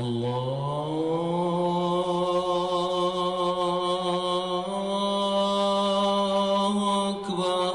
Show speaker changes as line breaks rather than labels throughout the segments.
الله أكبر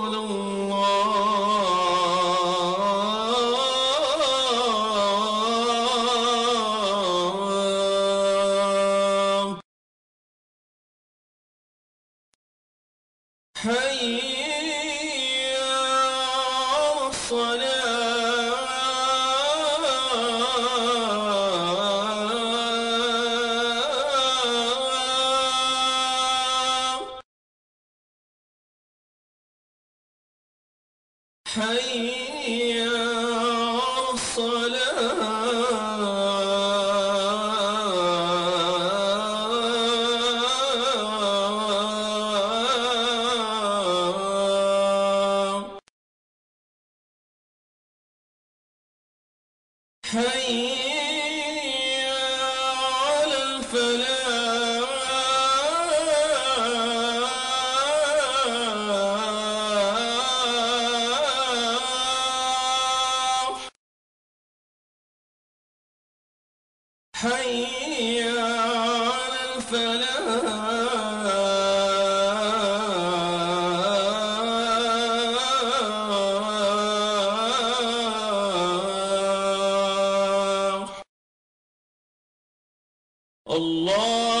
حي على الصلاة. حي على الفلاح. على الفلاح الله أكبر